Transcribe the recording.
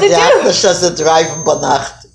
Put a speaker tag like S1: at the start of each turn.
S1: ja, to
S2: Like,
S1: do?
S2: drive ba nacht.